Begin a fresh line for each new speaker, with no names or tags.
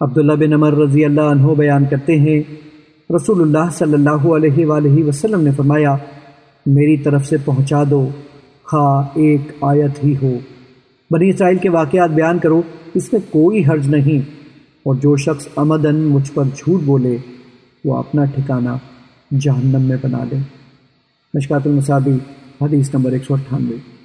عبداللہ بن عمر رضی اللہ عنہ بیان کرتے ہیں، رسول اللہ صلی اللہ علیہ وآلہ وسلم نے فرمایا، میری طرف سے پہنچا دو خواہ ایک آیت ہی ہو۔ بنی اسرائیل کے واقعات بیان کرو، اس میں کوئی حرج نہیں۔ اور جو شخص امدن مجھ پر جھوٹ بولے، وہ اپنا ٹھکانہ جہنم میں بنا لے۔ مشکات المصابی، حدیث نمبر ایک سو اٹھانوے۔